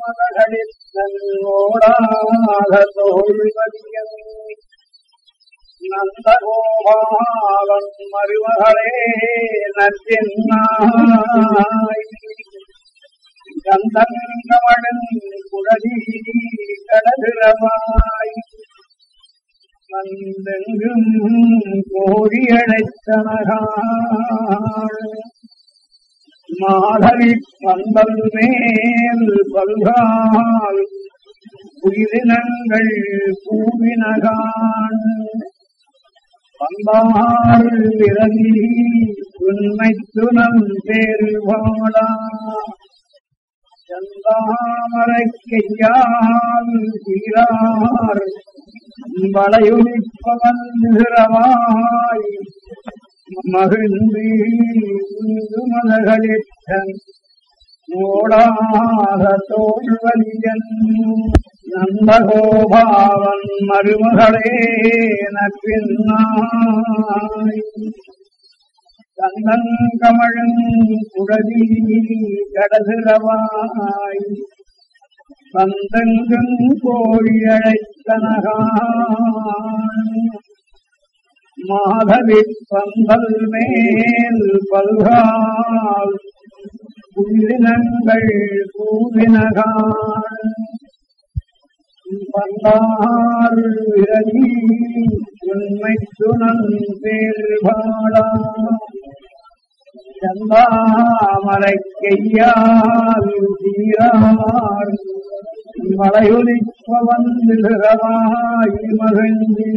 மகளிர் தன்னோடாக தோல்வதியம் நந்தகோபாலன் மருமகளே நற்பின்னாய் கந்தங்கமழன் குழலி மாதவி பந்தல் மேல் பல்கால் உயிரினங்கள் பூவினகான் பந்தாறு விரதி உண்மை துணம் சேர்வாடா சந்தாமரை கையால் சீரார் வளையுடிப்பவன் நிறவாய் மலகளிட்டன் ஓடாத தோல்வலியன் நந்தகோபாவன் மருமகளே நற்பின்னாய் தந்தன் கமழன் குழலி கடதிரவாய் சந்தங்கும் கோழியழைத்தனகான். மாதவி பந்தல் மேல் பல்கால் உயிரினங்கள் பூவினகான் பந்தார் விரதி உண்மை சுனன் பேர்பாடா செந்தாமரை கையால் சீரார் மலையொலிப்பவன் மகிழ்ந்தி